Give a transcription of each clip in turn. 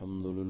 الحمد لله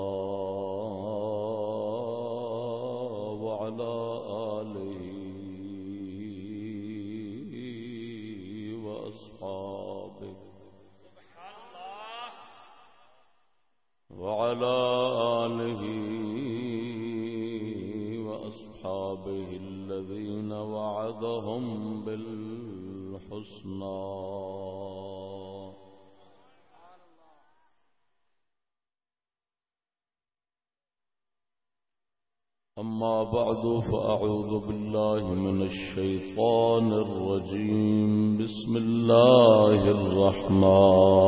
الرجيم. بسم الله الرحمن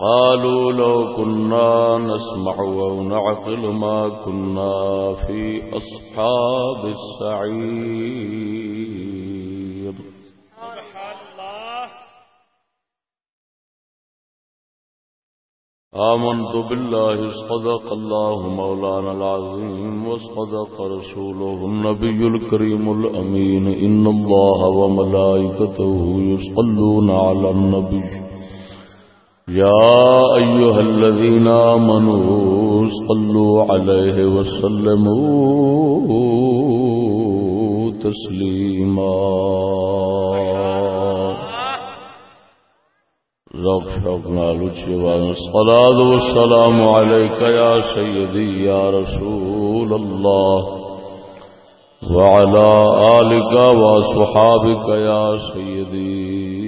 قالوا لو كنا نسمع أو نعقل ما كنا في أصحاب السعير. سبحان الله. آمنت بالله صدق الله مولانا العظيم وصدق رسوله النبي الكريم الأمين. إن الله وملائكته يصلون على النبي. يا أيها الذين آمنوا صلوا عليه وسلموا تسليما. ذوق شوق نال اچھی الصلاة والسلام عليك يا سيدي يا رسول الله. وعلى آلك وصحابك يا سيدي.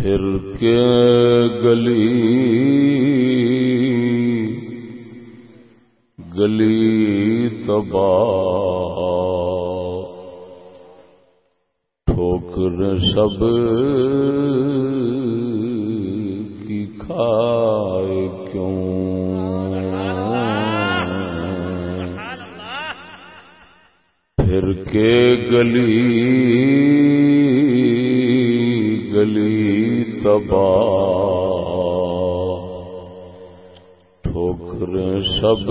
پھر کے گلی گلی تباہ ٹھوکر سب کی کھائے کیوں؟ پھر کے گلی گلی تباہ۔ ٹھوکر سب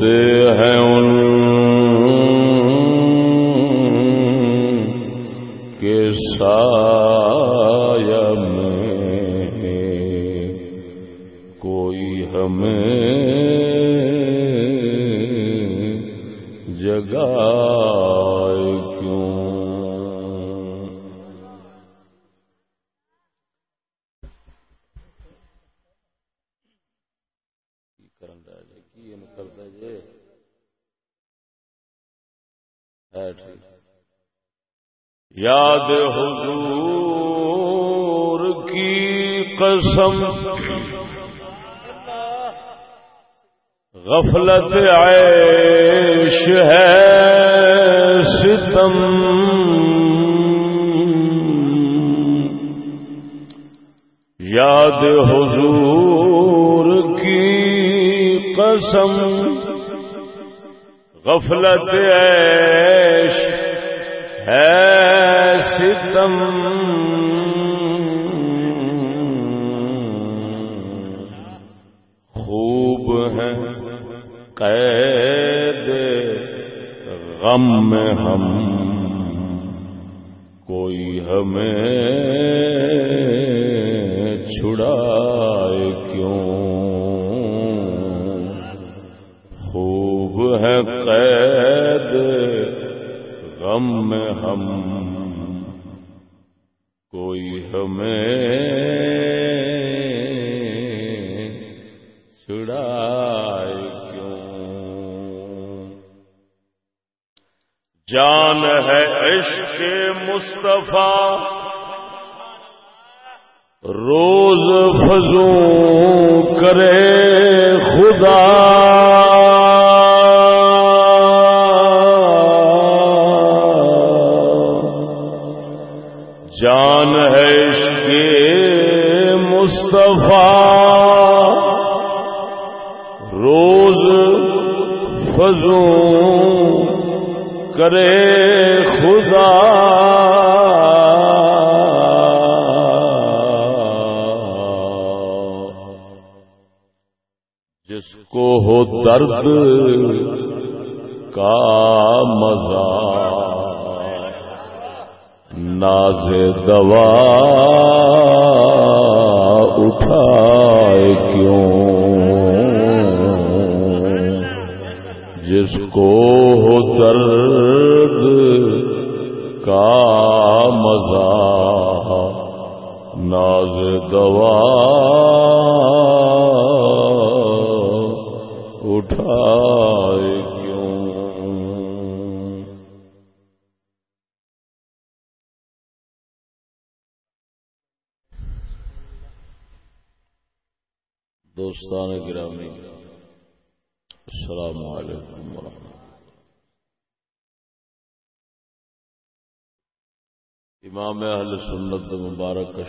Lord.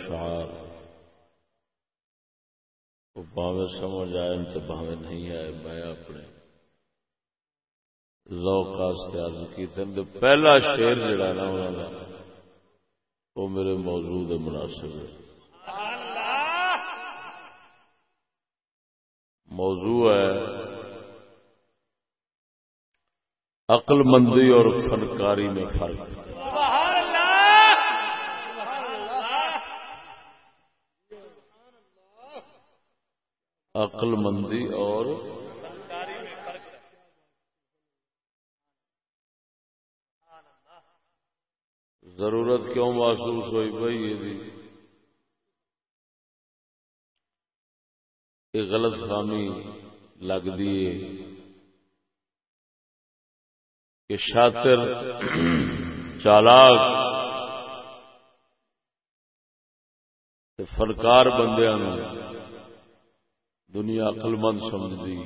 شعار۔ وہ بھاوے سمجھ آئے تو باوے نہیں آئے، میں اپنے ذوق عرض کیتے ہیں۔ پہلا شیر جڑا نا انہوں وہ میرے موجود مناسب ہے۔ موضوع ہے عقل مندی اور فنکاری میں فرق۔ عقل مندی اور ضرورت کیوں محسوس ہوئی بھائی یہ بھی؟ یہ غلط خامی لگ دیے کہ شاطر چالاک فنکار بندیاں دنیا اقل مند سمجھتی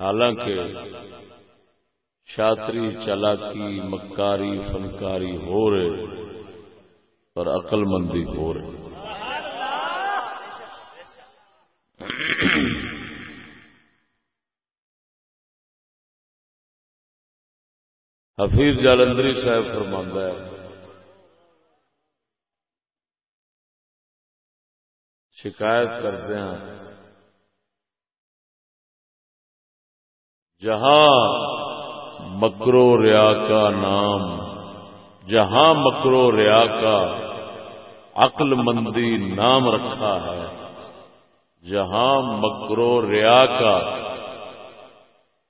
حالانکہ شاطری چالاکی، مکاری، فنکاری ہو رہے پر عقل مندی ہو رہے۔ حفیظ جالندری صاحب فرماندہ ہے شکایت کرتے ہیں۔ جہاں مکرو ریا کا نام، جہاں مکرو ریا کا عقل مندی نام رکھا ہے، جہاں مکرو ریا کا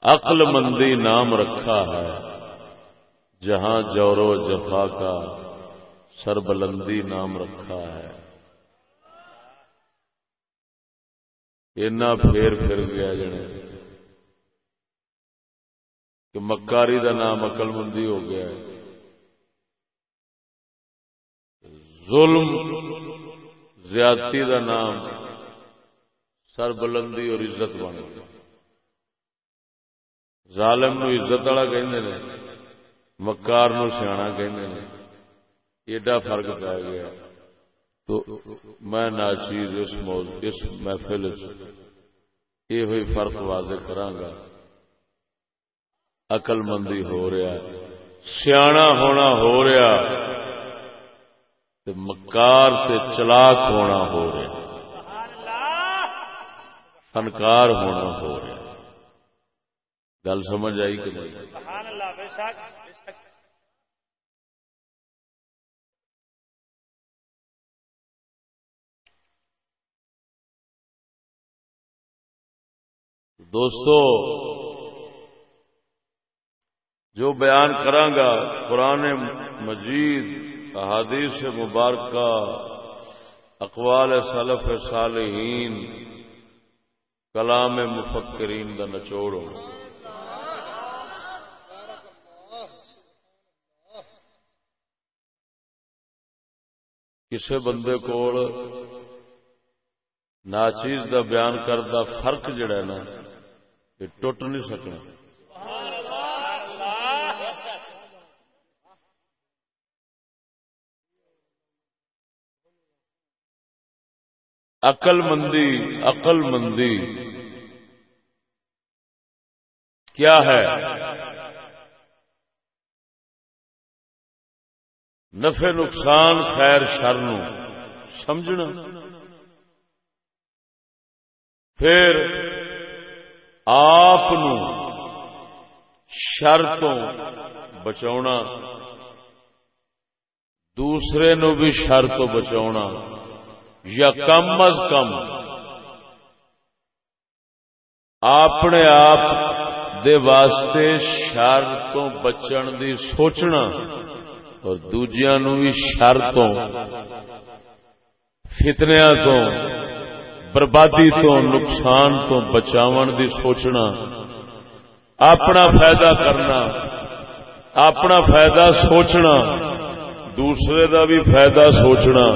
عقل مندی نام رکھا ہے، جہاں جور و جفا کا سربلندی نام رکھا ہے۔ اینا پھیر پھر گیا جنے کہ مکاری دا نام اقل مندی ہو گیا ہے۔ ظلم زیادتی دا نام سر بلندی اور عزت بن گیا۔ ظالم نو عزت والا کہ مکار نو سیاح کہ ایڈا فرق پی گیا۔ تو میں ناچیز اس موضوع اس محفل یہ ہوئی فرق واضح کرانگا عقل مندی ہو رہا سیاح ہونا ہو رہا تے مکار سے چلاک ہونا ہو رہا فنکار ہونا ہو رہا گل سمجھ آئی کہ نہیں؟ دوستو، جو بیان کرانگا قرآن مجید، احادیث مبارکہ، اقوال سلف صالحین، کلام مفکرین کا نچوڑ ہو بندے کو ناچیز دا بیان کردہ فرق جڑا ہے نا یہ ٹوٹ نہیں سکنا۔ عقل مندی عقل مندی کیا ہے؟ نفع، نقصان، خیر، شر سمجھنا۔ پھر آپ شر تو بچا دوسرے نو بھی شر تو بچا یا کم از کم اپنے آپ دے واسطے شر تو بچن دی سوچنا اور دوجیا نو بھی شر تو فتنیا تو بربادی تو، نقصان تو، بچاون دی سوچنا، اپنا فائدہ کرنا، اپنا فائدہ سوچنا، دوسرے دا بھی فائدہ سوچنا۔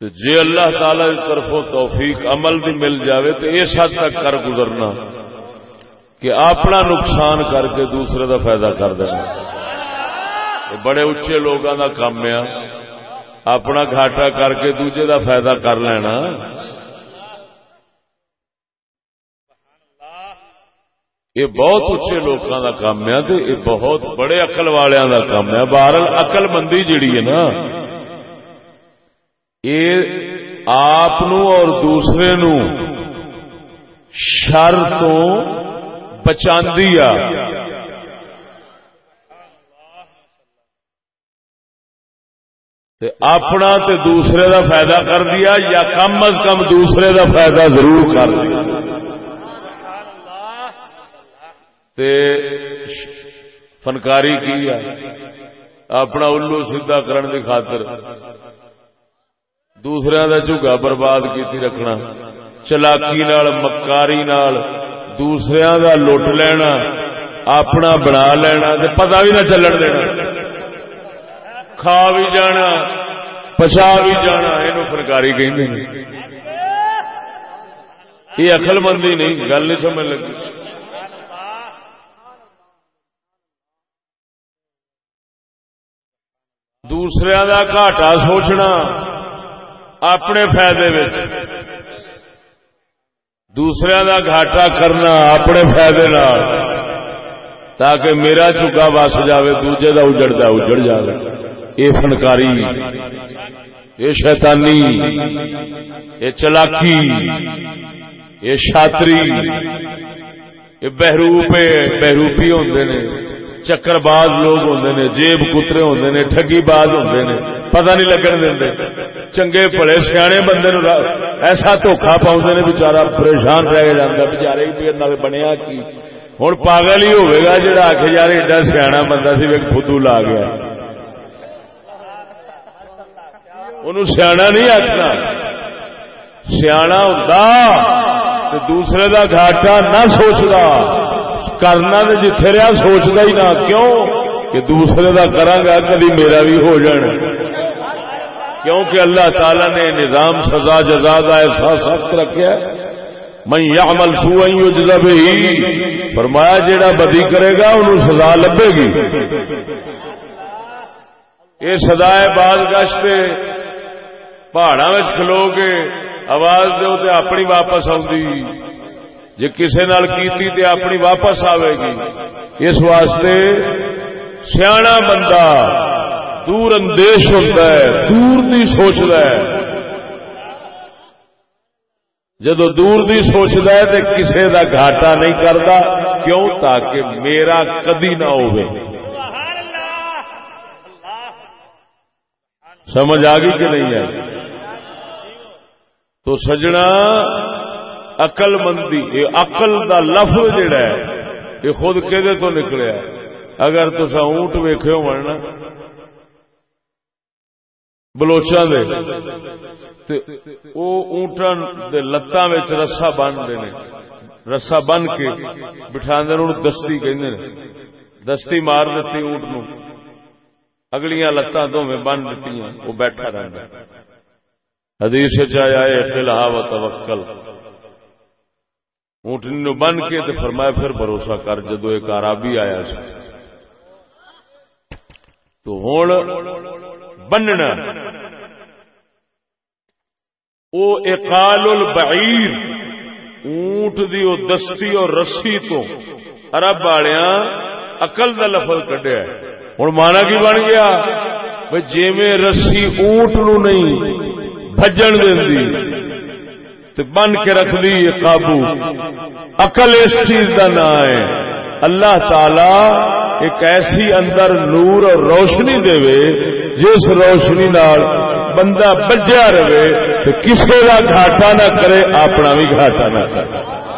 جی اللہ تعالی کی طرفوں توفیق عمل بھی مل جاوے تو اس حد تک کر گزرنا کہ اپنا نقصان کر کے دوسرے دا فائدہ کر دینا۔ بڑے اچے لوگوں کا کام ہے۔ اپنا گھاٹا کر کے دوجے دا فائدہ کر لینا۔ یہ بہت اچے لوگوں کا کام ہے یہ بہت بڑے اقل والوں کا کام ہے۔ بہرل اقل مندی جیڑی ہے نا۔ یہ آپ اور دوسرے نو شر تو بچا تے اپنا تے دوسرے دا فائدہ کر دیا یا کم از کم دوسرے دا فائدہ ضرور کر دیا۔ تے فنکاری کی ہے؟ اپنا الو سیدھا کرن دی خاطر۔ دوسرے دا جھگا برباد کیتی رکھنا۔ چلاکی نال، مکاری نال، دوسرے دا لٹ لینا، اپنا بنا لینا تے پتہ بھی نہ چلن دینا۔ کھا بھی جانا پچا بھی جانا یہ فنکاری کہ یہ اقل مندی نہیں، گل نہیں سمجھ لگی۔ دوسرے کا گھاٹا سوچنا اپنے فائدے دوسرے کا گھاٹا کرنا اپنے فائدے تاکہ میرا چکا بس جائے دوجے کا اجڑتا اجڑ جائے یہ فنکاری، یہ شیطانی، یہ چلاکی، یہ شاطری، یہ بہروپ بہروپی ہوتے نے چکر باز لوگ ہوندے نے، جیب کترے ہوندے نے، ٹھگی باز ہوندے نے، پتہ نہیں لگن دے چنگے بڑے سیانے بندے نو ایسا دھوکھا پاؤں نے بچارا پریشان رہ جاتا بچارے ہی بنیا کی۔ ہوں پاگل ہی ہوئے گا جڑا آ کے یار ایڈا سیاح بندہ سی ایک فدو لا گیا۔ ان سیاح نہیں آخنا سیاح ہوں دوسرے کا گھاٹا نہ سوچتا کرنا تو جتھے رہا سوچتا ہی نہ۔ کیوں؟ کہ دوسرے کا کرا کبھی میرا بھی ہو جانا کیونکہ اللہ تعالی نے نظام سزا جزا کا ایسا سخت رکھا میں عمل سو جب ہی فرمایا جیڑا بدی کرے گا انہوں سزا لبے گی۔ یہ سزا بعد گشت پہاڑا کھلو کے آواز دو تے اپنی واپس آؤں جی کسی نال کیتی تے اپنی واپس آئے گی۔ اس واسطے سیاح بندہ دور اندیش ہوتا ہے، دور دی سوچتا ہے۔ جدو دور دی سوچتا ہے تو کسی دا گھاٹا نہیں کرتا کیوں؟ تاکہ میرا کدی نہ ہو سمجھ آ گئی کہ نہیں آئی؟ تو سجنا اقل مندی یہ اقل دا لفظ جڑا ہے، یہ خود کہ تو نکلیا اگر تصا اونٹ ویخ مرنا بلوچا دے وہ اونٹان دے لتاں رسا بن دے رسا بن کے بٹھا دستی کہ دستی مار دیتی اونٹ نو اگلیاں لتاں دونوں بن دیتی وہ بیٹھا رہتا حدیث چایا فلحا و توکل۔ اونٹنی نو بن کے تے فرمایا، پھر بھروسہ کر، جدو ایک عربی آیا سی۔ تو ہوں بننا۔ او اقال البعیر اونٹ دی او دستی اور رسی تو عرب والیاں عقل دا لفظ کڈیا ہوں مانا کی بن گیا؟ بھائی جی میں رسی اونٹ نو نہیں بجن دینی بن کے رکھ دی یہ قابو۔ عقل اس چیز کا نا ہے اللہ تعالی ایک ایسی اندر نور اور روشنی دے جس روشنی نال بندہ بجیا رہے تو کسی کا گھاٹا نہ کرے، اپنا بھی گھاٹا نہ کرے۔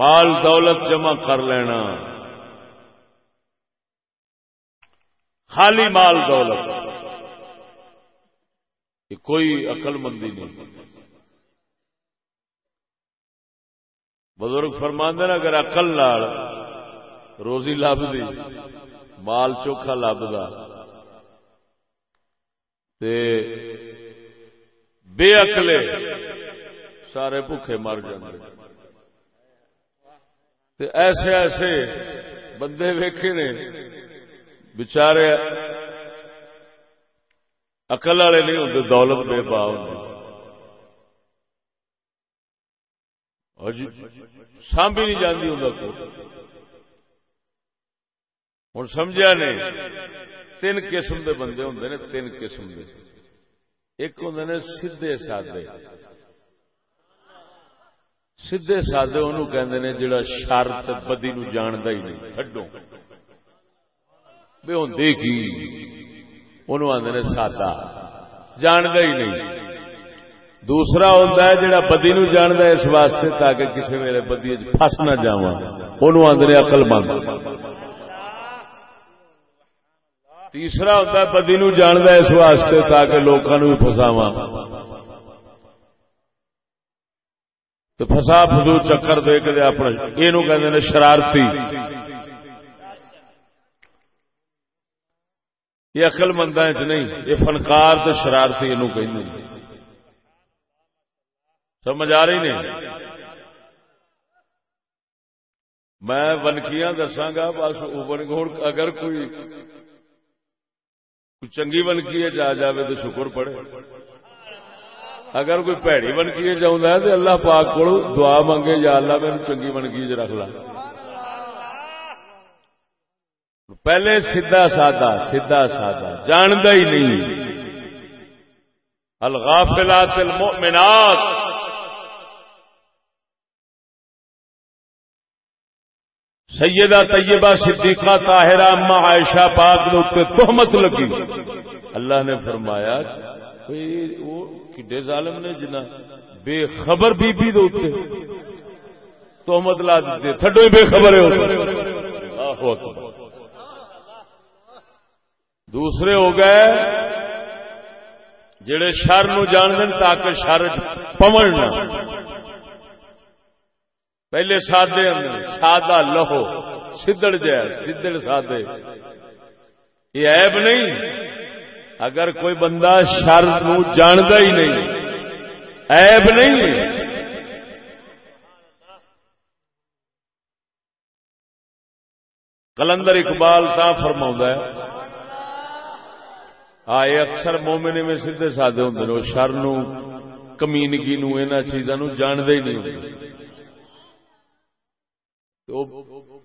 مال دولت جمع کر لینا۔ خالی مال دولت۔ یہ کوئی عقل مندی نہیں۔ بزرگ فرماندے نا، اگر اقل لال روزی لب دی مال چوکھا لبدا۔ بے اکلے سارے بھوکے مر تے ایسے ایسے بندے ویکھے نے بچارے عقل والے نہیں ہوندے، دولت بے پا ہوندے۔ ہاں جی، سانبھی نہیں جاندی ہوں کو ہوں سمجھا نے، تین قسم دے بندے ہوندے نے، تین قسم دے۔ ایک ہوندے نے سیدھے سادے۔ سیدے سادے انہوں کہندے نے جڑا شرط بدی نو جاندا ہی نہیں تھڈو بے ہوندے کی انہوں آندے نے سادہ۔ جاندا ہی نہیں۔ دوسرا ہوتا ہے جڑا بدی نو جاندا ہے اس واسطے تاکہ کسی میرے بدی وچ پھس نہ جاواں۔ انہوں آندے نے عقل مند۔ تیسرا ہوتا ہے بدی نو جاندا ہے اس واسطے تاکہ لوکاں نو پھساواں۔ تو فسا فضو چکر دے کے اپنے یہ شرارتی۔ یہ اقل مندہ چ نہیں، یہ فنکار تو شرارتی یہ کہ سمجھ آ رہی نہیں؟ میں ونکیاں دساگا بس اگر کوئی چنگی ونکی جا جائے تو شکر پڑے۔ اگر کوئی پیڑی ونکی چاہتا ہے تو اللہ پاک کو دعا منگے یا اللہ میرے چنگی ونکی چ رکھ لا۔ پہلے سیدا سادہ سیدا سادہ، جانتا ہی نہیں۔ الغافلات المؤمنات۔ سیدہ طیبہ صدیقہ طاہرہ، اما عائشہ پاک نے اس تہمت لگی۔ اللہ نے فرمایا وہ کڈے ظالم نے جنا بے خبر بی بی دے اوتے۔ تہمت لا دیتے، تھڈو بے خبر ہے دوسرے ہو گئے، جڑے شر نو جان دین تاکہ شر پمن نہ۔ پہلے سادے سادہ لہو، سدڑ جائے سدڑ سادے۔ یہ عیب نہیں۔ اگر کوئی بندہ شر نو جانتا ہی نہیں، عیب نہیں۔ کلندر اقبال تا فرما ہے آئے اکثر مومن میں سیدھے سادے ہوں شر نو، کمینگی نو ان چیزوں جانتے ہی نہیں۔ ہوں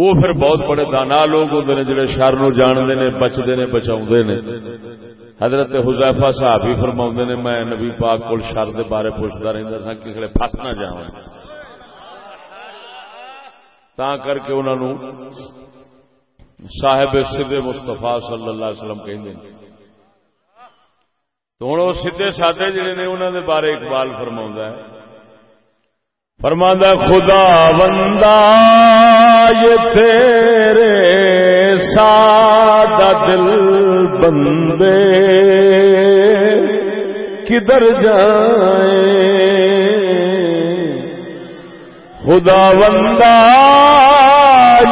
وہ پھر بہت بڑے دانا لوگ ہوتے ہیں جڑے شر نو جانتے نے بچتے نے بچا نے۔ حضرت حزیفہ صاحب ہی فرما نے، میں نبی پاک کو شر دے بارے پوچھتا رہتا سا کسی پس نہ جا تا کر کے انہوں صاحب سدھے مستفا صلی اللہ علیہ وسلم کہیں تو ہوں وہ سیدے سادے جڑے نے انہوں نے بارے اقبال فرما ہے۔ خدا بندہ یہ تیرے سادہ دل بندے۔ کدھر جائیں؟ خدا بندہ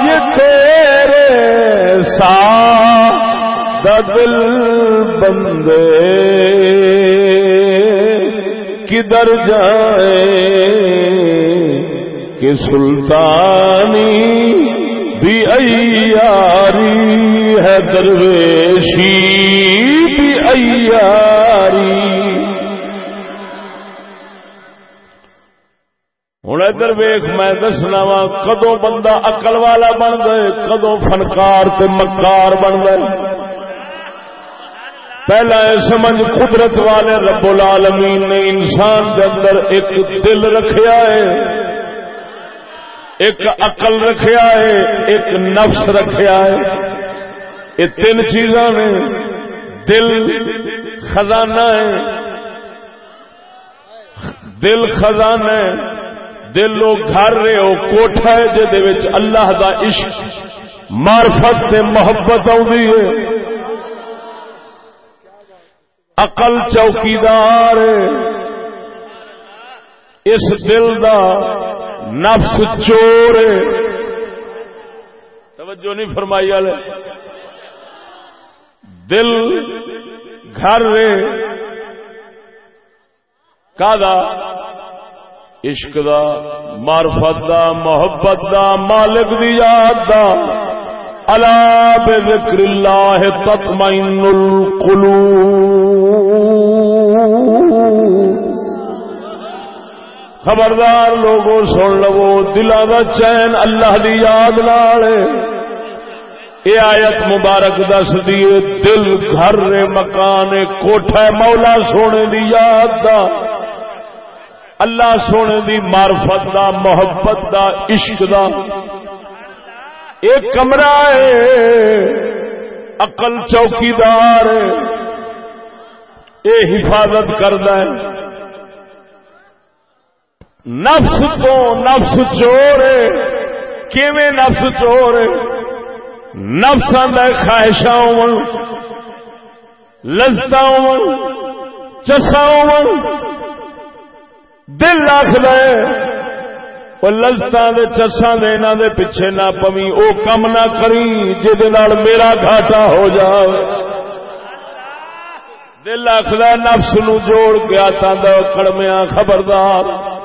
یہ تیرے سادہ دل بندے۔ کدھر جائیں؟ کہ سلطانی بھی ایاری ہے درویشی بھی ایاری۔ ہوں ادھر ویخ میں دسنا وا کدو بندہ اقل والا بن گئے کدو فنکار تے مکار بن گئے۔ پہلا سمجھ، قدرت والے رب العالمین نے انسان کے اندر ایک دل رکھیا ہے۔ ایک عقل رکھیا ہے، ایک نفس رکھیا ہے۔ یہ تین چیزاں نے۔ دل، خزانہ ہے۔ دل خزانہ ہے۔ دل لو گھر رہے ہو، کوٹھا ہے جہد اللہ دا عشق مارفت سے محبت آئی ہے۔ عقل چوکیدار اس دل دا نفس چور توجہ نہیں فرمائی والے۔ دل گھر رے کا عشق دا، معرفت دا، محبت دا، مالک دی یاد دا۔ الا بذکر اللہ تطمئن القلوب۔ خبردار لوگوں سن لو، دلوں کا چین اللہ دی یاد نال یہ آیت مبارک دس دیے دل گھر مکان کوٹھا مولا سونے دی یاد دا۔ اللہ سونے دی معرفت دا، محبت دا، عشق دا۔ ایک کمرہ ہے اقل چوکیدار یہ حفاظت کرد نفس تو نفس چور کیویں نفس چور نفس خواہشاں ہو لذتا ہو چسا ہو دل آخ لذتا دے چسا دے انہوں دے پیچھے نہ پوی، او کم نہ کری جہد میرا گھاٹا ہو جائے دل آخر نفس نو جوڑ گیا تا کڑمیا خبردار۔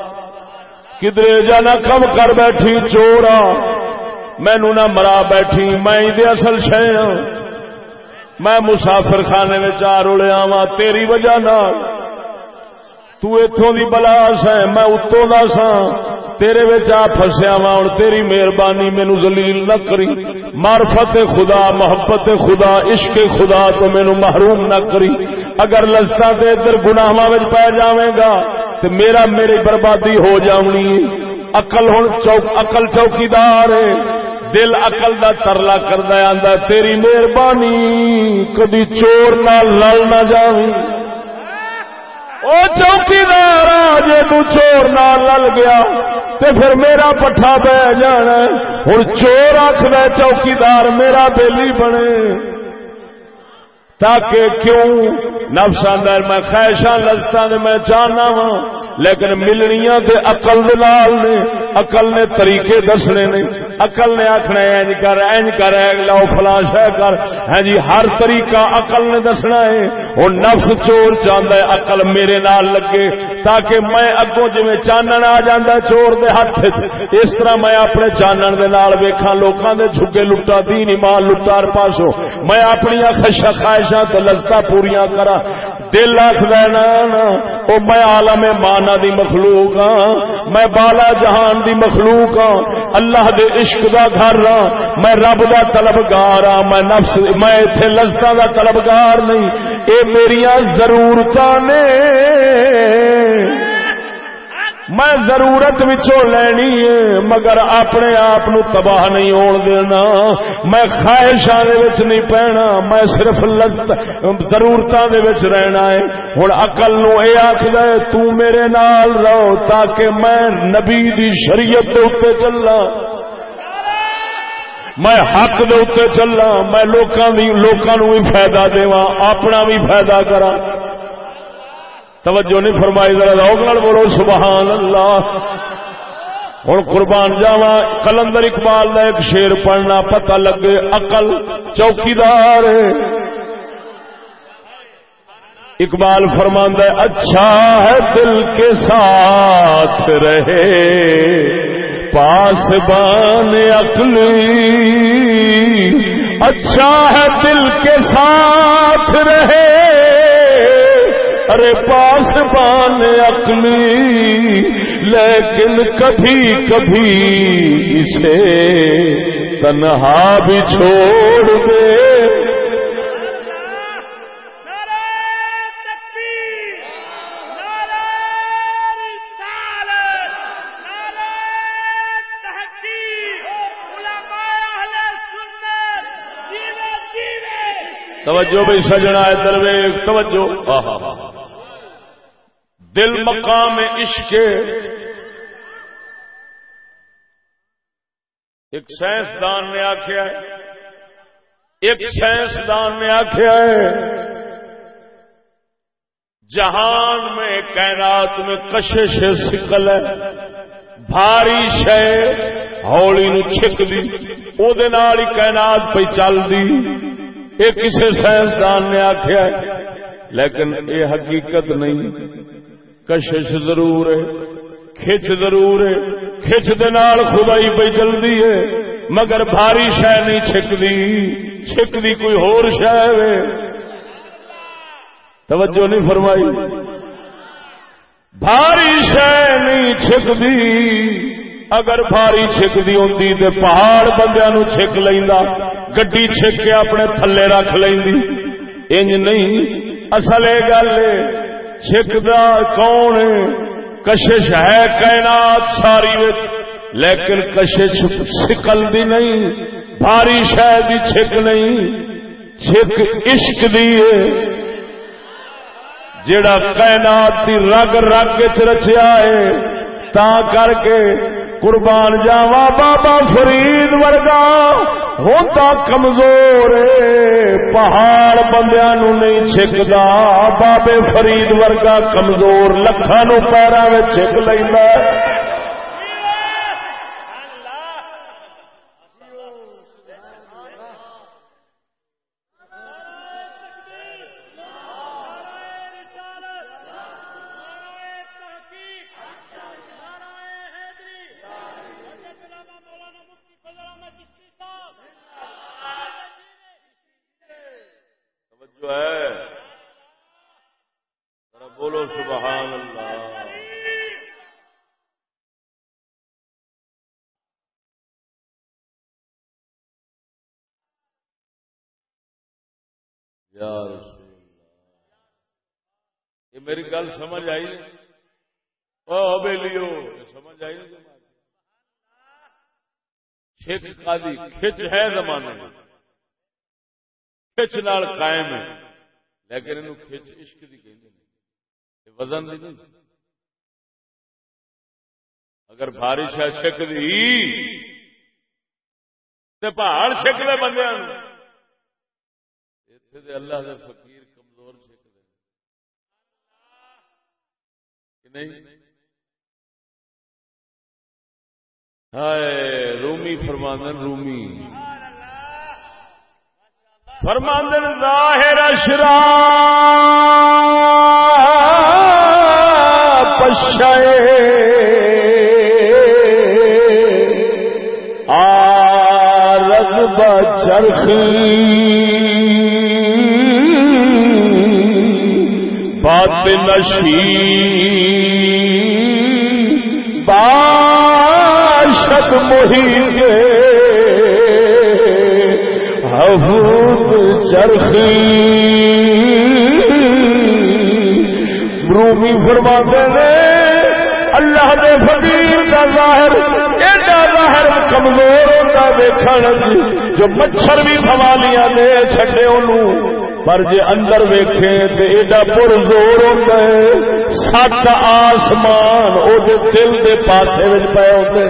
کدرے جانا کم کر بیٹھی چورا مینو نہ مرا بیٹھی، میں اصل شہ ہاں۔ میں مسافر خانے میں چار اڑیا وا تیری وجہ نہ تتوں کی بلا سا میں اتوں کا سا تیرے آ فسیا وا ہوں تیری مہربانی مینو دلیل نہ کری۔ معرفت خدا، محبت خدا، عشق خدا تو مینو محروم نہ کری۔ اگر لستا دے ادھر گناواں پی جاویں گا تو میرا میری بربادی ہو جانی اقل ہوں چوک اقل چوکیدار دل اقل دا ترلا کردا آندا تیری مہربانی کدی چور نہ لڑ نہ جاویں۔ او چوکیدار جے تو چور لل گیا، تے پھر میرا پٹھا بہ جانا ہن چور آکھدا چوکیدار میرا بیلی بنے۔ تاکہ کیوں؟ نفس اندر میں خواہشاں، لذتاں دے میں چاہنا وا لیکن ملنیاں تے عقل دے نال نے، عقل نے طریقے دسنے نے، عقل نے آکھنا ہے انج کر انج کر لو فلاں شے کر۔ ہے جی ہر طریقہ عقل نے دسنا ہے۔ ہن نفس چور چاہندا ہے، عقل میرے نال لگے، تاکہ میں اگوں جویں چانن آ جاندا چور دے ہاتھ وچ۔ اس طرح میں اپنے چانن دے نال ویکھاں، لوکاں دے جھگے لٹا، دین ایمان لٹا پاسو میں اپنی خواہشاں خواہشاں تے لذتاں پوریاں کرا۔ دل آخر او میں عالم مانا دی مخلوق ہاں میں بالا جہان دی مخلوق ہاں اللہ دے عشق دا گھر ہاں میں رب دا طلبگار ہاں میں نفس، میں اتنے لذت دا طلبگار نہیں، اے میرا ضرورت نے۔ میں ضرورت لینی ہے، مگر اپنے آپ تباہ نہیں ہون دینا۔ میں خواہشاں نہیں پہنا، میں صرف ضرورت رہنا ہے۔ ہوں اقل نو یہ آخر تو میرے نال رہو تاکہ میں نبی دی شریعت کے اتنے چلنا میں حق دے اتنے چلنا میں لوکاں بھی فائدہ دوا اپنا بھی فائدہ کرا توجہ نہیں فرمائی، ذرا روک بولو، سبحان اللہ۔ ہوں قربان جاوا کلندر اقبال کا ایک شیر پڑھنا پتہ لگے اقل چوکیدار اقبال فرماندہ اچھا ہے دل کے ساتھ رہے، پاس بان اقلی اچھا ہے دل کے ساتھ رہے۔ ارے پاس پان اکلی لیکن کبھی کبھی اسے تنہا بھی چھوڑ دے۔ توجہ بھی سجنا ہے درویگ توجہ۔ ہاں ہاں ہاں دل مقام عشق ایک سائنسدان نے آخیا ایک سائنسدان نے آخیا ہے۔ جہان میں کائنات میں کشش سکل ہے۔ بھاری شہ ہولی نو چھک دی۔ او دے نال ہی کائنات پہ چل دی۔ یہ کسی سائنسدان نے آخیا لیکن یہ حقیقت نہیں۔ کشش ضرور ہے، کھچ ضرور ہے، کھچ دال خدائی پہ چلتی ہے، مگر بھاری شہ نہیں چھکتی چھکتی کوئی ہور شہ توجہ نہیں فرمائی۔ بھاری شہ نہیں چھکتی اگر بھاری چھکتی ہوں تو پہاڑ بندیا نو چھک لینا گڈی چھک کے اپنے تھلے رکھ لینی انج نہیں، اصل یہ گل چھکدا کون کشش ہے کائنات ساری لیکن کشش سکل دی نہیں بھاری شہ دی چھک نہیں چھک عشق دی جڑا کائنات دی رگ رگ چ رچیا ہے تا کر کے قربان جاوا بابا فرید ورگا ہوتا کمزور پہاڑ بندیا نو نہیں چھکتا بابے فرید ورگا کمزور لکھا نو پیرا میں چھک لینا توجہ ہے ذرا بولو سبحان اللہ یا رسول اللہ۔ یہ میری گل سمجھ آئی او بیلیو سمجھ آئی نہیں۔ چھک قاضی کھچ ہے زمانے میں۔ کھچ نال قائم ہے۔ لیکن انہوں کھچ عشق دی کہندے نے وزن دی نہیں۔ اگر بارش ہے چھک دی، تے پہاڑ چھک لے بندے اتنے دے اللہ دے فقیر کمزور چھک دے۔ کہ نہیں؟ ہائے، رومی فرماندن رومی۔ فرماندن، ظاہر اشرا پشے آرد بچرخی۔ بات نشی باشد محیط حفوظ چرخی۔ رومی فرماتے نے اللہ دے فقیر کا ظاہر، ایڈا ظاہر کمزور ہوتا دیکھن جو مچھر بھی سوالیاں دے چھڈے انہوں۔ پر جے اندر ویکھے تے ایڈا پر زور ہوتا ہے، سات آسمان او دے دل دے پاسے وچ پے ہوندے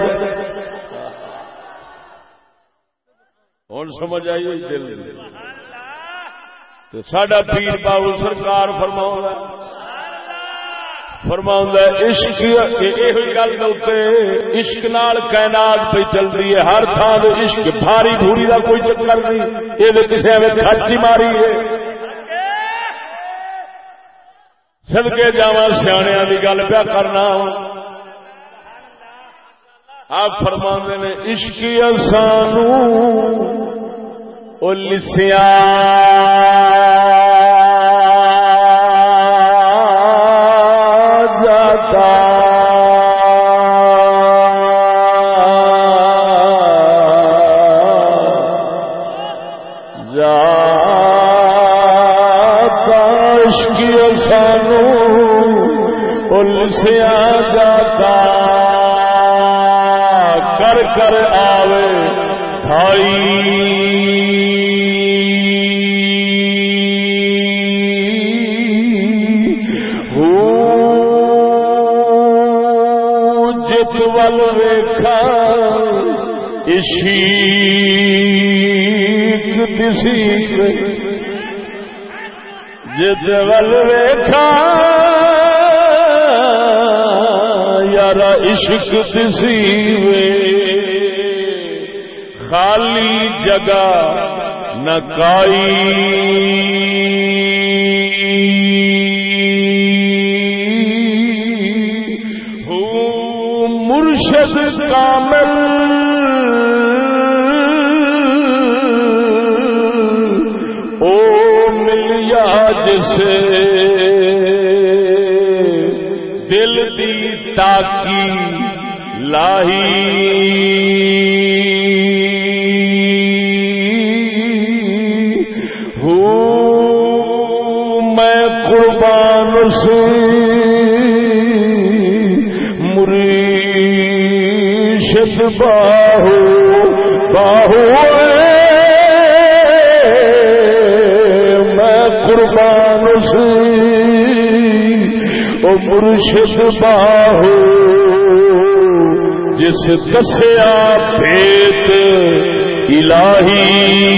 ہوں سمجھ آئی ہوئی دل تو سڈا پیر بابو سرکار فرماؤں فرماؤں عشق یہ گل عشق نال کائنات پہ چل رہی ہے۔ ہر تھان عشق بھاری بھوری کا کوئی چکر نہیں۔ یہ کسی میں کچی ماری ہے۔ سدکے جا سیاح کی گل پیا کرنا۔ آپ فرما نے عشق سانو لسیا لسیا جاتا کر کر آوے بھائی۔ ول ویخا عشیق دسی جت ول ویخا یار عشق دسی خالی جگہ نکائی مرشد کامل تاکی لاہی۔ ہو میں قربان سے مریشد باہو باہو میں قربان سے مرشد باہو جس دسیا پیت الہی۔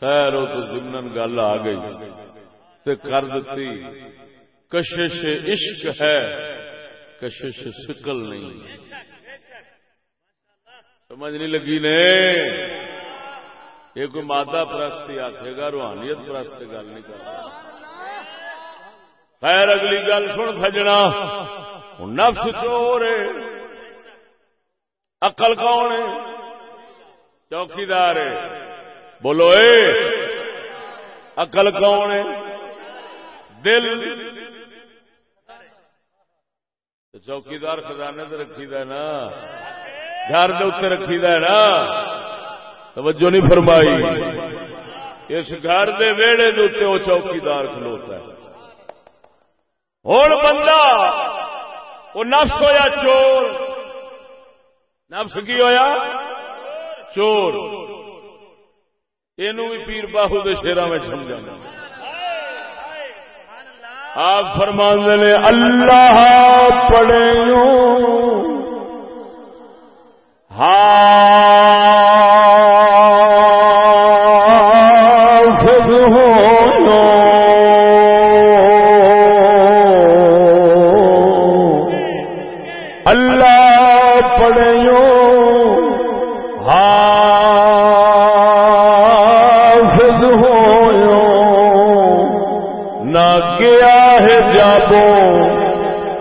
خیر وہ تو ضمن گل آ گئی تے کر دیتی کشش عشق ہے، کشش سکل نہیں۔ سمجھ نہیں لگی نے؟ یہ کوئی مادہ پرستی آخے گا، روحانیت پرست گل نہیں کرتا خیر اگلی گل سن سجنا۔ نفس چور اقل کون ہے؟ چوکیدار ہے۔ بولو، اے اقل کون ہے؟ دل۔ چوکیدار خزانے تے رکھی دا نا۔ گھر دے رکھی دا نا۔ توجہ نہیں فرمائی۔ اس گھر دے ویڑے دے وہ چوکیدار کھلوتا ہے۔ ہوں بندہ وہ نفس ہویا چور۔ نفس کی ہویا؟ چور۔ یہ بھی پیر باہو دے شیرا میں سمجھا آپ فرمان نے اللہ پڑے ہاں۔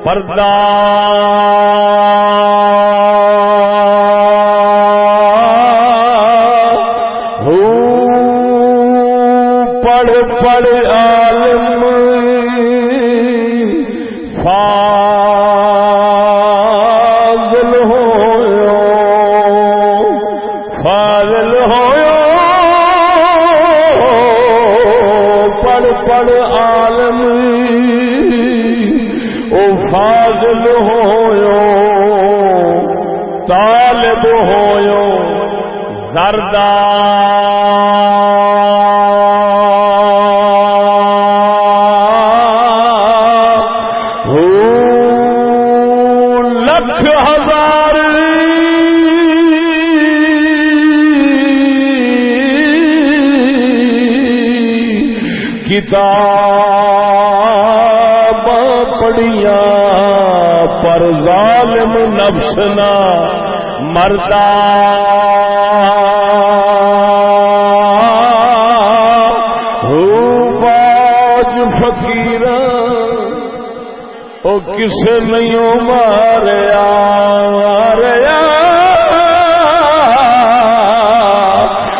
پردہ ہو پڑھ پڑھ عالم۔ فاضل ہو فاضل ہو پڑھ پڑھ عالم۔ فاضل ہو طالب ہو زردہ ہو لکھ ہزار کتاب پر ظالم نفس نہ مردا ہو باج فقیر او کسے نہیں ماریا ماریا۔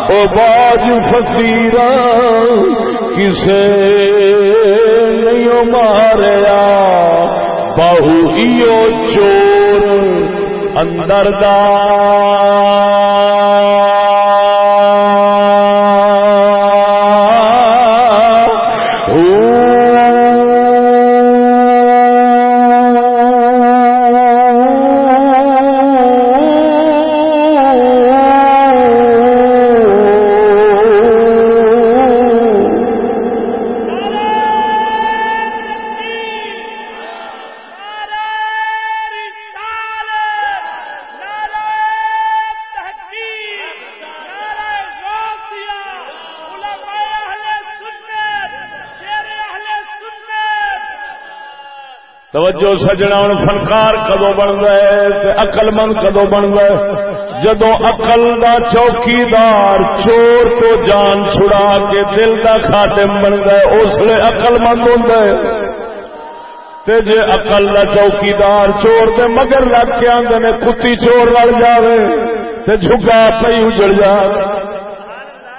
او باج فقیر کسے نہیں ماریا۔ بہو چور اندر دا سجنا ہوں، فنکار کدو بنتا ہے اقل مند کدو بنتا ہے؟ جدو اقل دا چوکیدار چور تو جان چھڑا کے دل دا خاتم بنتا ہے، اس لیے اقل مند ہوتا ہے۔ تے جے اقل دا چوکیدار چور تے مگر لگ کے آدھے کتی چور لڑ جائے تے جھگا پی اجڑ جائے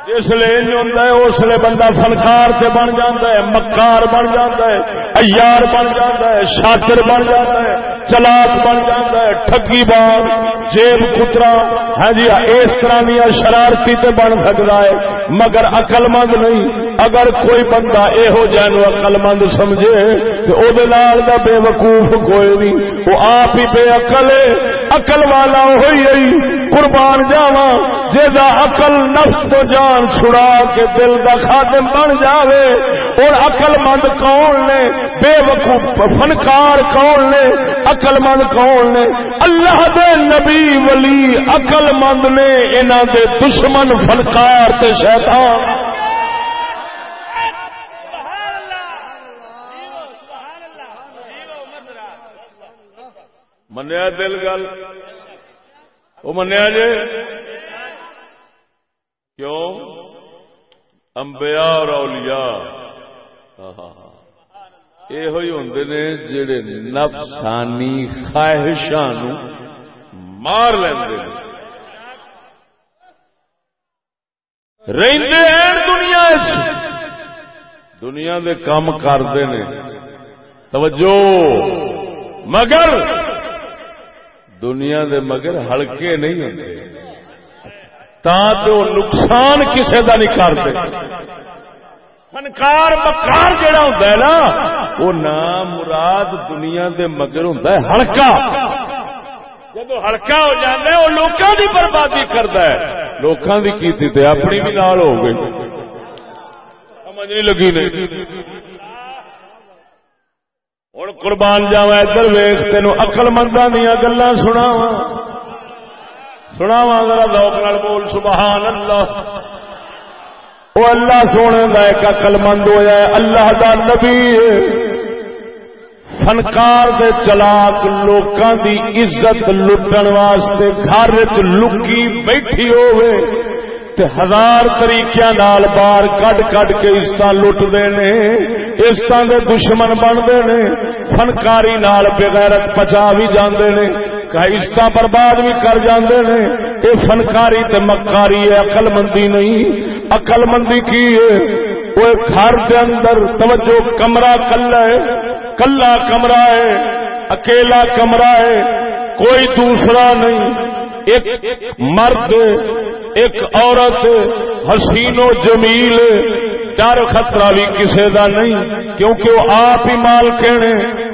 جس لیے ہوتا ہے، اس لیے بندہ فنکار سے بن جاتا ہے، مکار بن جاتا ہے ایار بن جاتا ہے شاطر بن جاتا ہے۔ چلاک بن جاتا ہے، ٹھگی بار جیب کترا۔ ہاں جی اس طرح دیا شرارتی تے بن سکتا ہے، مگر اقل مند نہیں۔ اگر کوئی بندہ یہو جہن اقل مند سمجھے، تو وہ دا بے وقوف کوئی نہیں۔ وہ آپ ہی بے اقل ہے۔ اقل والا ہوئی قربان جاوا جا اقل نفس تو جان چھڑا کے دل دا خادم بن جاوے۔ اور اقل مند کون نے؟ بے وقوف، فنکار کون نے؟ اقل مند کون نے؟ اللہ دے نبی ولی اقل مند نے انہوں دے دشمن فنکار تے شیطان۔ منیا دل گل؟ وہ منیا جی کیوں؟ امبیا اور اولیاء۔ ہاں ہاں یہ ہوں جڑے نفسانی خواہشان مار لیں رہتے ہیں دنیا دنیا دے کام کرتے ہیں توجہ مگر دنیا دے مگر ہلکے نہیں ہوتے تو نقصان کسی کا نہیں کرتے فنکار مکار جڑا ہوتا ہے نا، وہ نام مراد دنیا دے مگر ہوں ہلکا۔ جب ہلکا ہو جاتا ہے، وہ لوگوں کی بربادی کرتا ہے۔ لوگوں کی کیتی تے اپنی بھی نال ہو گئی۔ سمجھ نہیں لگی نہیں ہوں قربان جاوا ادھر ویخ تین اقل مندہ دیا گلا سنا سنا ذرا لوک نال بول، سبحان اللہ۔ وہ اللہ سونے کا ایک اقل مند ہوا ہے، اللہ دا نبی فنکار دے چلاک لوکاں دی عزت لٹن واسطے گھر چ لکی بیٹھی ہوئے تے ہزار طریقے نال بار کڈ کڈ کے عزت لٹتے نے عزت دے دشمن بنتے نے۔ فنکاری نال بغیرت پچا بھی جاندے نے عزت برباد بھی کر جاندے نے۔ یہ فنکاری تے مکاری ہے عقل مندی نہیں۔ عقل مندی کی ہے وہ گھر دے اندر توجہ کمرہ کلا ہے کلا کمرہ ہے، اکیلا کمرہ ہے، کوئی دوسرا نہیں۔ ایک مرد ایک عورت حسین و جمیل ڈر خطرہ بھی کسی کا نہیں، کیونکہ وہ آپ ہی مال کہنے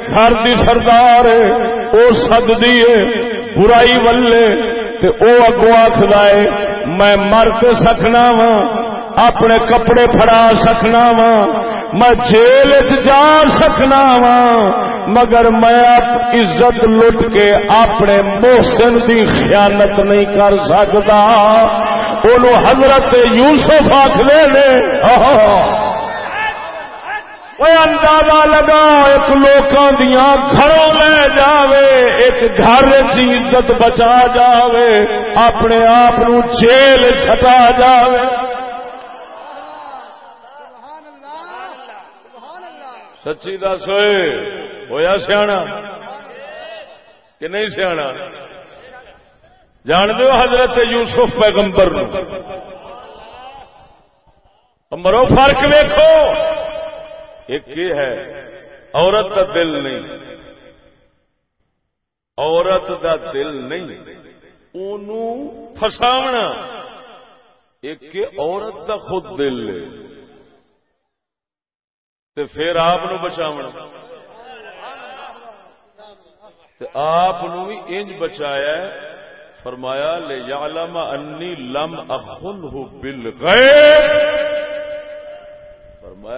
گھر دی سردار ہے، وہ سدی ہے، برائی ولے او اگو آخر میں مرد سکنا وا اپنے کپڑے پھڑا سکنا وا میں جیل جا سکنا وا مگر میں عزت لٹ کے اپنے محسن کی خیانت نہیں کر سکتا ان حضرت یوسف آخر نے وہ اندازہ لگا ایک لوکاں دیا گھروں لے جاوے ایک گھر چی عزت بچا جاوے اپنے آپ جیل سٹا جاوے سچی دس ہوئے ہوا سیا کہ نہیں سیا جان دو حضرت یوسف پیغمبر مرو فرق ویکو ایک یہ ہے، عورت کا دل نہیں۔ عورت کا دل نہیں۔ فساونا ایک عورت کا خود دل تے پھر آپ بچاو آپ بھی انج بچایا فرمایا لے یعلم انی لم اخن ہو بل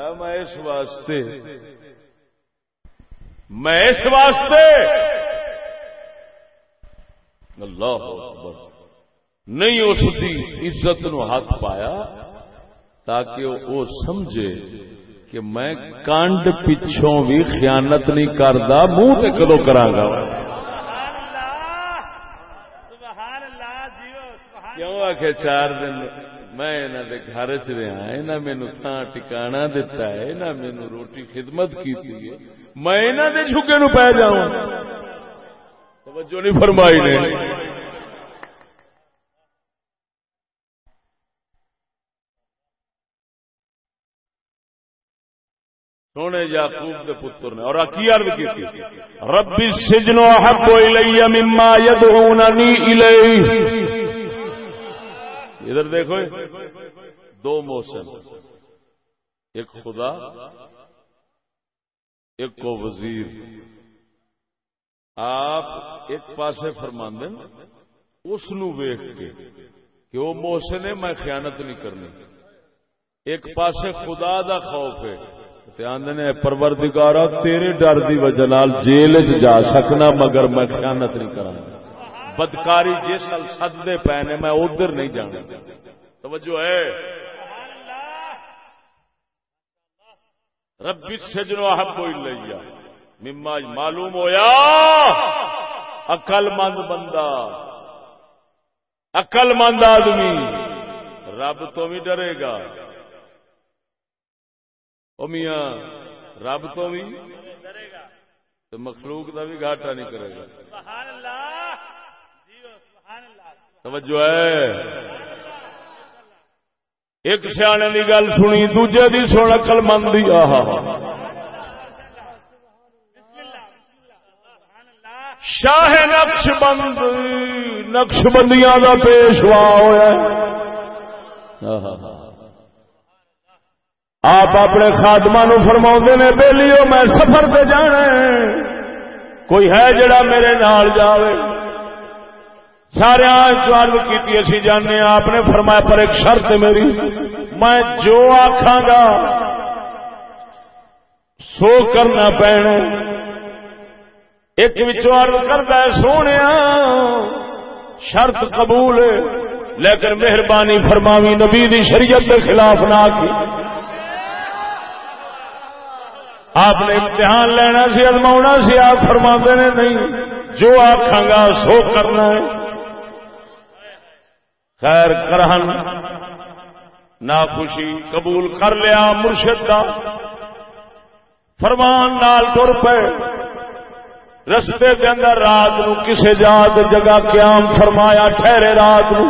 فرمایا میں اس واسطے میں اس واسطے اللہ اکبر نہیں اس کی عزت نو ہاتھ پایا تاکہ وہ سمجھے کہ میں کانڈ پچھوں بھی خیانت نہیں کردا منہ تے کدو کراں گا کیوں آخے چار دن؟ میں انہاں دے گھر چ رہا ہاں، انہاں مینوں تھاں ٹکانا دتا ہے، انہاں مینوں روٹی خدمت کیتی ہے۔ میں انہاں دے جھگے نو پے جاؤں توجہ نہیں فرمائی نے۔ سونے یعقوب دے پتر نے، اور کی عرض کی تھی ربی السجن احب الی مما يدعوننی الیہ۔ ادھر دیکھو جی، دو موسم۔ ایک خدا، ایک کو وزیر۔ آپ ایک پاسے فرماندے اس نو ویخ کے کہ وہ محسن ہے، میں خیانت نہیں کرنی۔ ایک پاسے خدا دا خوف ہے۔ تے آندے نے پروردگارا، تیرے ڈر دی وجہ جیل چ جا سکنا، مگر میں خیانت نہیں کراں۔ بدکاری جس نال سدے پے نے میں ادھر نہیں جانا۔ توجہ ہے۔ ربی سجنو احب الیہ۔ مما معلوم ہویا۔ عقل مند بندہ۔ عقل مند آدمی۔ رب تو بھی ڈرے گا۔ او میاں، رب تو بھی تو مخلوق کا بھی گھاٹا نہیں کرے گا سبحان اللہ جیو سبحان اللہ توجہ ہے۔ ایک سیانے کی گل سنی، دوجے دی سن عقل مند دی، آہا۔ شاہ نقش بند نقش بندیاں کا پیشوا ہوا آپ اپنے خاتمہ نو فرما نے، بہلیو، میں سفر پہ جانا کوئی ہے جڑا میرے نال جاوے۔ سارے چارج کی اسی جانے آپ نے فرمایا، پر ایک شرط میری، میں جو آخا گا، سو کرنا پینا ایک وچار کرتا ہے، سونے، شرط قبول ہے، لیکن مہربانی فرماوی نبی دی شریعت کے خلاف نہ کی آپ نے امتحان لینا سی ازما سی، آپ فرما نے، نہیں، جو آخا گا، سو کرنا ہے۔ خیر کرہن نہ خوشی قبول کر لیا مرشد کا فرمان نال ٹر پے۔ رستے کے اندر رات نو کسے جات جگہ قیام فرمایا، ٹھہرے رات نو۔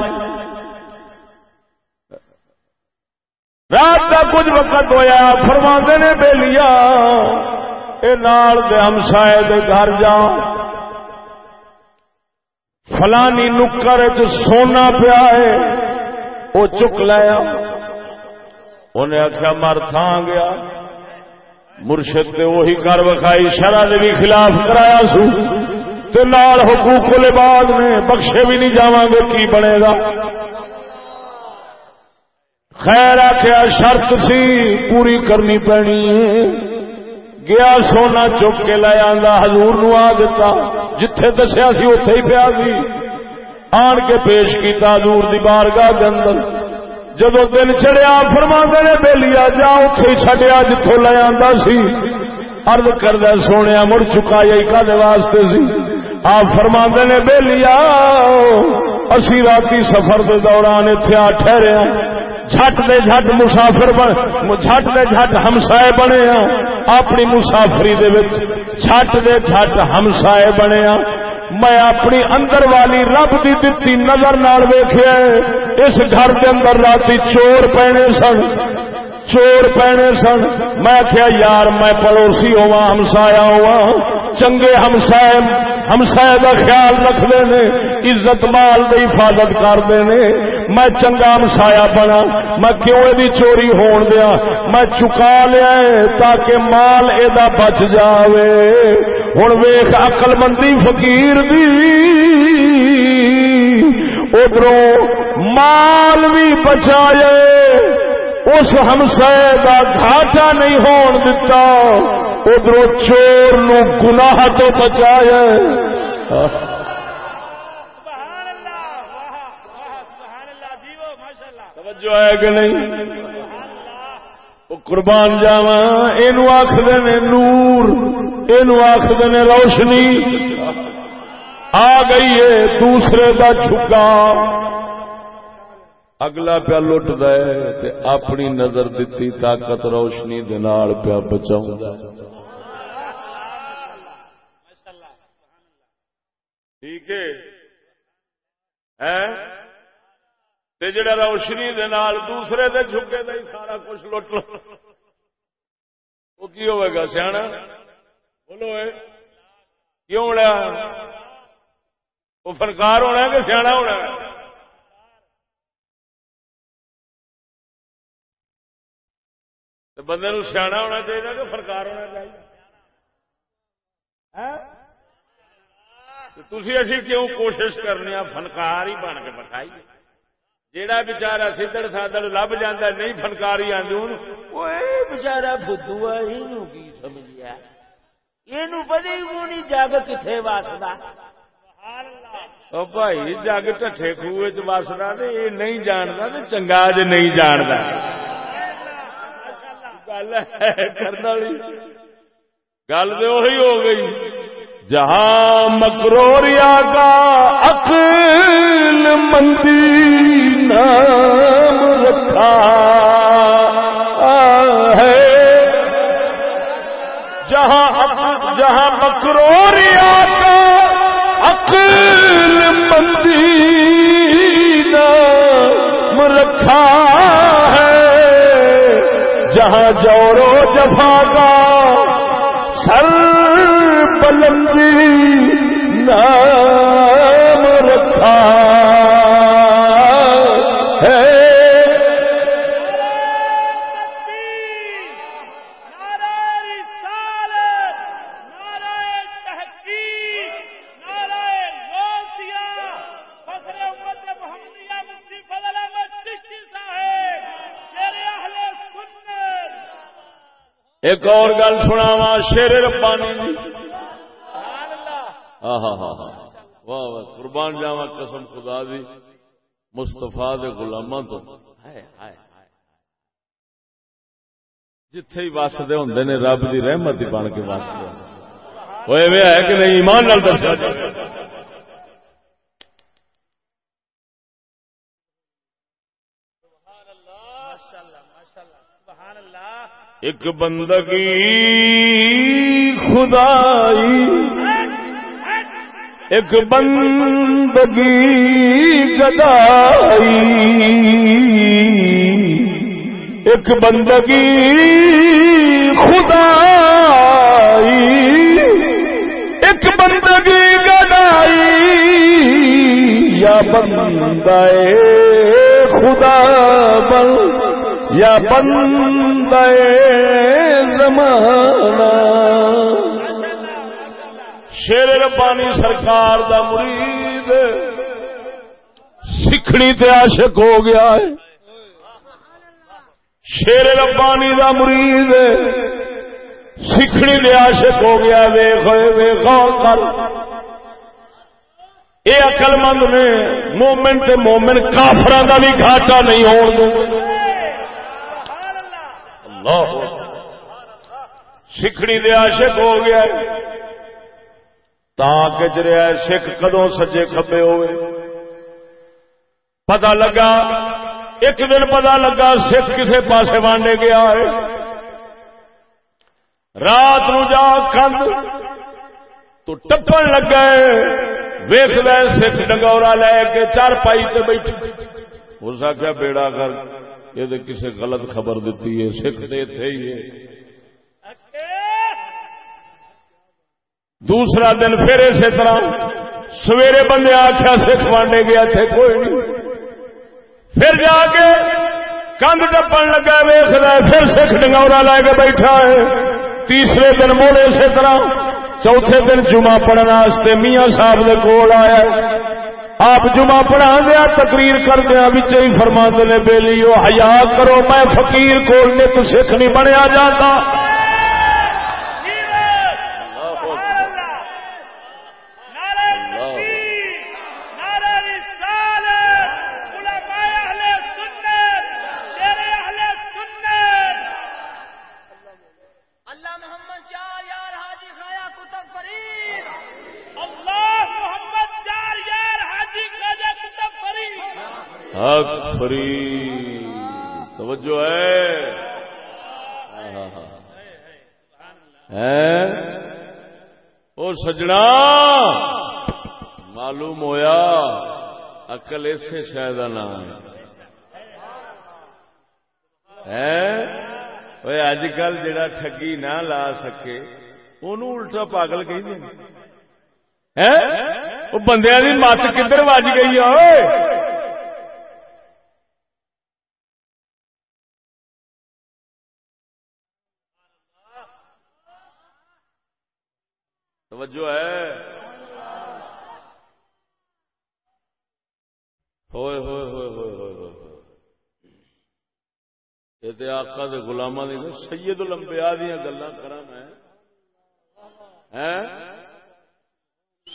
رات کا کچھ وقت ہویا فرما نے بے لیا اے نال دے ہمسائے دے گھر جا فلانی نکر چ سونا پیا ہے وہ چک لیا۔ انہیں آخیا مر تھان گیا۔ مرشد تے وہی کر وکھائی، شرح دے بھی خلاف کرایا سو۔ تے نال حقوق لباد میں بخشے بھی نہیں جاواں گے، کی بنے گا؟ خیر آخیا شرط سی، پوری کرنی پینی ہے۔ گیا سونا چک کے لے آندا، حضور نو آ دتا۔ جتھے دسیا سی اوتھے ہی پیا سی۔ آن کے پیش کیتا حضور دی بارگاہ دے اندر۔ جدو دن چڑیا فرما نے بے لیا جا اتے چڈیا جتوں لے آتا سی۔ ارد کردہ سونے مڑ چکا جی کدے واسطے سی۔ آپ فرما نے بے لیا اسی رات سفر کے دوران اتنے آ ٹھہرے جھٹ دے جھٹ مسافر بن، جھٹ دے جھٹ ہمسائے بنے ہاں۔ اپنی مسافری دے وچ جھٹ دے جھٹ ہمسائے بنے ہاں۔ میں اپنی اندر والی رب دی دتی نظر نال ویکھیا اس گھر دے اندر رات چور پینے سن۔ چور پینے سن۔ میں کیا یار، میں پڑوسی ہوا ہمسایا ہوا چنگے ہمسائے ہمسائے کا خیال رکھتے نے، عزت مال کی حفاظت کرتے نے۔ میں چنگا ہمسایا بنا۔ میں کیوں یہ چوری ہون دیا؟ میں چکا لیا تاکہ مال یہ بچ جاوے۔ ہوں ویخ اقل مندی فقیر دی۔ ادھر مال بھی بچائے۔ اس ہمسائے کا گھاٹا نہیں ہون دتا، ادھر چور نو گناہ تو بچایا۔ توجہ ہے کہ نہیں؟ قربان جاوا یہ آخر نے نور یہ آخر نے روشنی۔ آ گئی ہے دوسرے کا چھکا اگلا پیا لٹ دے اپنی نظر دیتی طاقت روشنی پیا بچاؤ ٹھیک ہے؟ جڑا روشنی دے نال دوسرے دے جھکے دے سارا کچھ لٹ لو۔ وہ کی ہوئے گا سیاح بولو کیوں لیا وہ فنکار ہونا کہ سیاح ہونا بندے نو سیاح ہونا چاہیے کہ فنکار ہونا چاہیے۔ ہاں؟ تھی اسی کیوں کوشش کرنے فنکار ہی بن کے بٹھائی۔ جیڑا بچارا سدڑ سادڑ لب جانا نہیں فنکاری آدھی بچارا بدھو کی سمجھیا یہ پتا ہی جگ کتنے واسدا بھائی، جگ ٹھے خوہ چ وسدا یہ نہیں جانتا تو چنگا ج نہیں جانتا کرنا گل تو اہی ہو گئی۔ جہاں مکروریا کا عقل مندی نام رکھا ہے۔ جہاں جہاں مکروریا کا عقل مندی نام رکھا جہاں جورو جفا کا سر بلندی نام رکھا۔ ایک اور گل سنا وا شیر ربانی ہاں ہاں ہاں ہاں واہ واہ، قربان جاوا قسم خدا دی۔ مستفا گلاما تو۔ جتھے ہی وسدے ہوں نے، رب دی رحمت ہی بن کے وسدے ہوئے ہے کہ نہیں؟ ایمان نال دسیا ایک بندگی خدائی، ایک بندگی گدائی۔ ایک بندگی خدائی، ایک بندگی گدائی۔ یا بندہ خدا بل یا بند زمانہ۔ شیر ربانی سرکار دا مرید۔ سکھنی تے عاشق ہو گیا ہے۔ شیر ربانی دا مرید۔ سکھنی دے عاشق ہو گیا ویخ ویخ کر۔ یہ اقل مند نے مومن تے مومن کافران دا بھی گھاٹا نہیں ہون دوں سکھڑی دے عاشق ہو گیا تا کچ رہا سکھ کدو سجے کبے ہوئے۔ پتا لگا، ایک دن پتا لگا سکھ کسے پاسے وانڈے گیا ہے۔ رات نو جا کند تو ٹپن لگا ویخ لے سکھ ڈگورا لے کے چار پائی تے بیٹھ اس آخیا بیڑا کر۔ یہ کسی غلط خبر دیتی ہے، سکھ دے تھے ہی دوسرا دن پھر اسی طرح سویرے بندے آخیا سکھ وانڈے گیا تھے، کوئی نہیں۔ پھر جا کے کند ٹپن لگا ویخ پھر سکھ ڈنگورا لے کے بیٹھا ہے۔ تیسرے دن موڑے اسی طرح چوتھے دن جمعہ پڑھنے میاں صاحب کے کول آیا۔ آپ جمعہ پڑھا دیا، تقریر کر دیا بچے ہی فرما نے بے لیو حیا کرو، میں فقیر کھولنے تو سکھ نہیں بنیا جاتا۔ سجنا معلوم ہویا اقل اسے شاید نام ہے؟ اج کل جڑا ٹھگی نہ لا سکے ان الٹا پاگل کہ بندیا کی مت کدھر وج گئی ہے؟ توجہ ہے۔ ہوئے ہوئے ہوئے ہوئے ہوئے ہوئے۔ یہ تو آقا دے گلاما دی سید لمبیا دیا گلا کرا میں۔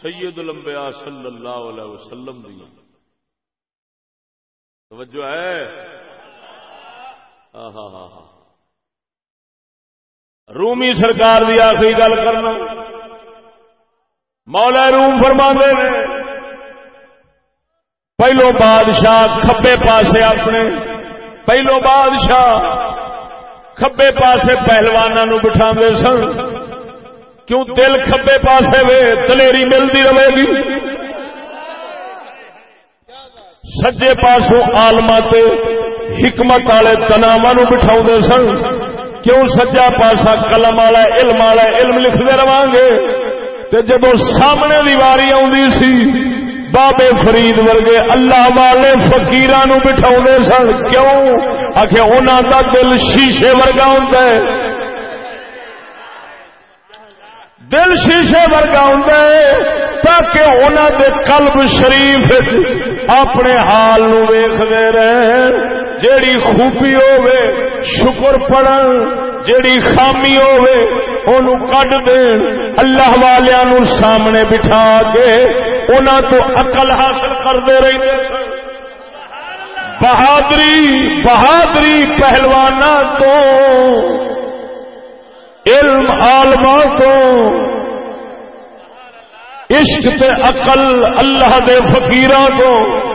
سید لمبیا صلی اللہ علیہ وسلم دی توجہ ہے؟ ہاں ہاں ہاں ہاں۔ رومی سرکار دی آخری گل کرنا۔ مولا روم فرما نے، پہلو بادشاہ کھبے پاسے اپنے، پہلو بادشاہ کھبے پاسے پہلوانوں بٹھا سن۔ کیوں دل کھبے پاسے وے، دلیری ملتی رہے گی؟ سجے پاسوں آلما حکمت والے تناوا بٹھا سن۔ کیوں سجا پاسا قلم والا، علم والا، علم لکھتے رہا گے جب سامنے دیواری آدھی سی، بابے فرید ورگے اللہ والے فکیر بٹھا سن، کیوں؟ آخر انہوں کا دل شیشے ورگا ہوں دل شیشے ورگا ہوں تاکہ انہوں دے قلب شریف اپنے حال نو ویختے رہے جیڑی خوبی ہوے شکر پڑن جیڑی خامی ہوے اونوں کڈ دین، اللہ والیاں سامنے بٹھا کے انہاں تو عقل حاصل کرتے رہتے بہادری بہادری پہلوان تو، علم عالما تو۔ عشق تے عقل اللہ دے فقیراں تو۔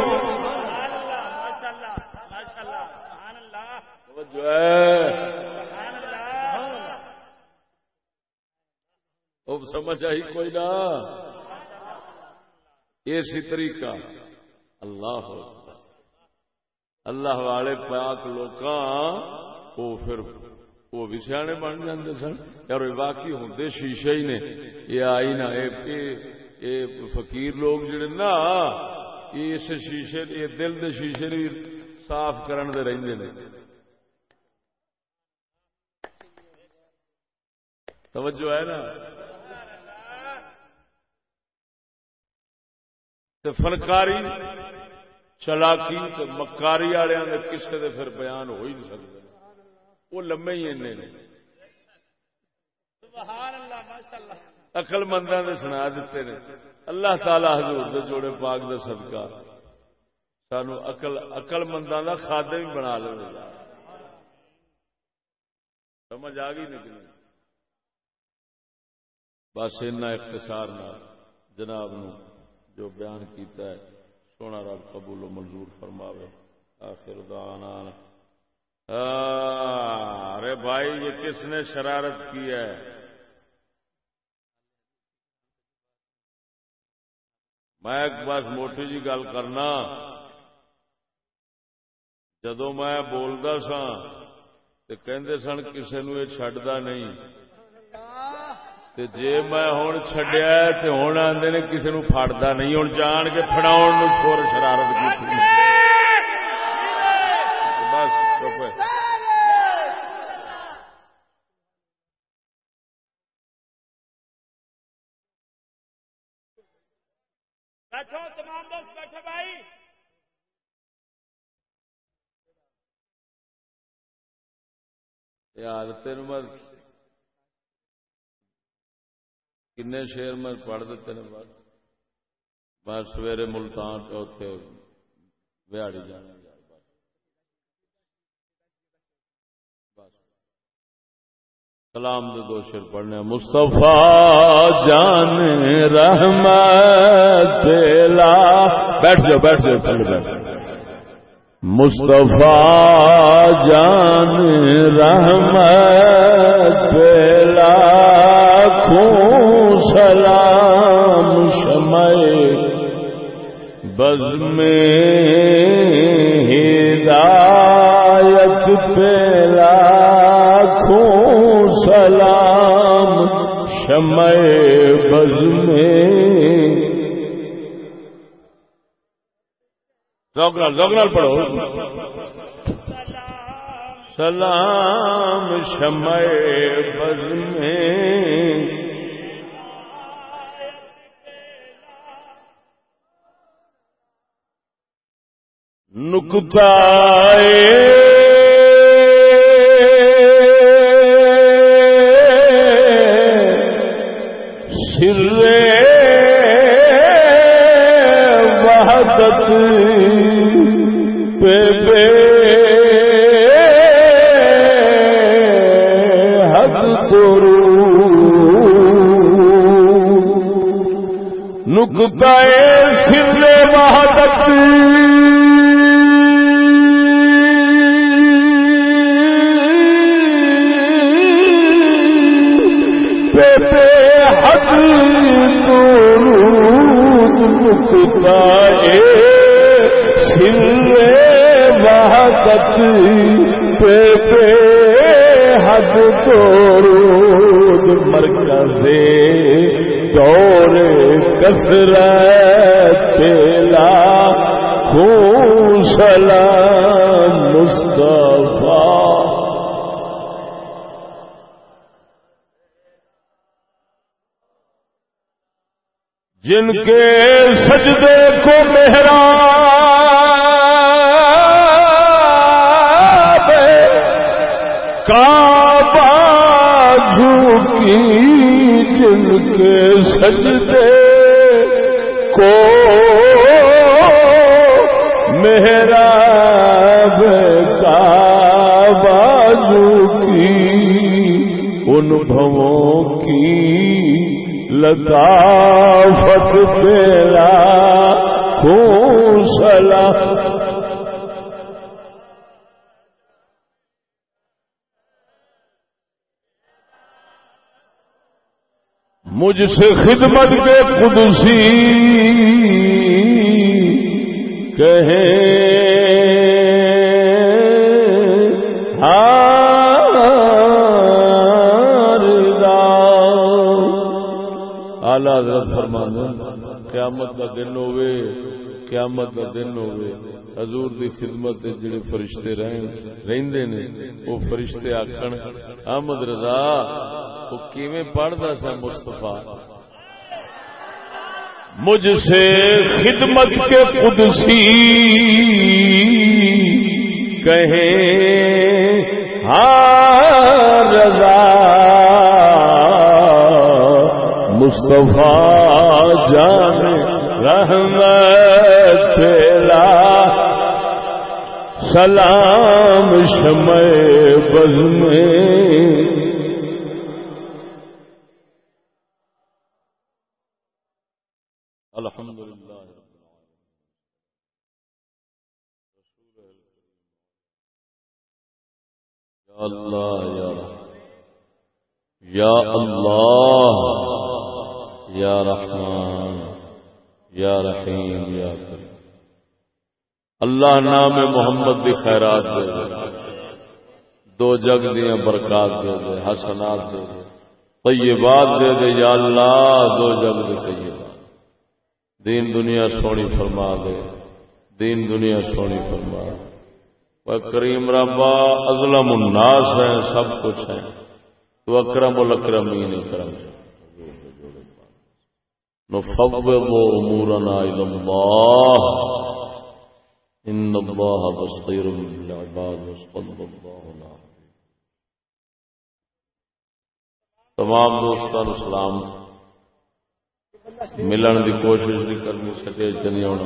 سمجھ آئی کوئی نہ اسی طریقہ۔ اللہ اللہ والے پاک لوگ وہ پھر وہ بھی سیانے بن جاتے سن۔ اور باقی ہوں شیشے ہی نے۔ یہ آئی نا فقیر لوگ جڑے نا اس شیشے دل دے شیشے صاف کرن دے رہندے نے۔ توجہ ہے نا؟ فنکاری چلاکی مکاری والے کسی دے پھر بیان ہو ہی نہیں سکتے وہ لمے ہی نے۔ اقل مندہ نے سنا دیتے نے۔ اللہ تعالی حضور دے جوڑے پاک دے صدقہ۔ سانو اقل اقل مندہ دا خادم بنا لے۔ سمجھ آ گئی نہیں؟ بس اینا اختصار نہ جناب نو جو بیان کیتا ہے، سونا رب قبول و منظور فرماوے۔ آخر دعانا ارے بھائی، یہ کس نے شرارت کی ہے؟ میں ایک بات موٹی جی گل کرنا۔ جدو میں بولتا سا تو کہندے سن کسی نو یہ چڈتا نہیں۔ جی میں ہوں چڈیا تو ہوں آدھے نے کسی نو فٹتا نہیں ہوں جان کے فڑاؤ شور شرارت کی بس چپ بیٹھو تمام دوست بیٹھے بھائی یار تین میں کن شیر میں پڑھ دیتے ہیں بس میں سویرے ملتان اتے بہاڑی جانا سلام دے دو شیر پڑھنے مصطفیٰ جان رحمت لا بیٹھ جاؤ بیٹھ جاؤ پہلے بیٹھ مصطفیٰ جان رحمت لاکھوں سلام شمع بز میں ہدایت پہ لاکھوں سلام شمع بز میں زوگنال زوگنال پڑھو۔ سلام شمع بز میں نکتا کسرت تیلا خون سلام مصطفیٰ۔ جن کے مجھ سے خدمت کے قدسی۔ کہیں آلہ حضرت فرمان قیامت کا دن ہوئے قیامت کا دن ہوئے حضور دی خدمت جڑے فرشتے رہندے نے، وہ فرشتے آکھن، احمد رضا وہ کیویں پڑھدا سا مصطفی؟ مجھ سے خدمت کے قدسی کہیں ہاں رضا، مصطفیٰ جان رحمت تیرا، سلام شمع بز میں الحمد لله رب العالمين يا الله يا يا رحمان يا رحيم يا كريم اللہ نام محمد دی خیرات دے دے۔ دو جگ دیا برکات دے دے، حسنات دے دے۔ طیبات دے دے، یا اللہ، دو جگ دے طیبات۔ دین دنیا سونی فرما دے۔ دین دنیا سونی فرما دے۔ کریم ربا ازلم الناس ہے، سب کچھ ہے۔ تو اکرم الاکرمین اکرم نفوض امورنا الى الله ان الله بصير بالعباد وصلى الله عليه تمام دوستان، سلام۔ ملن دی کوشش نہیں کرنی سکے نہیں ہونا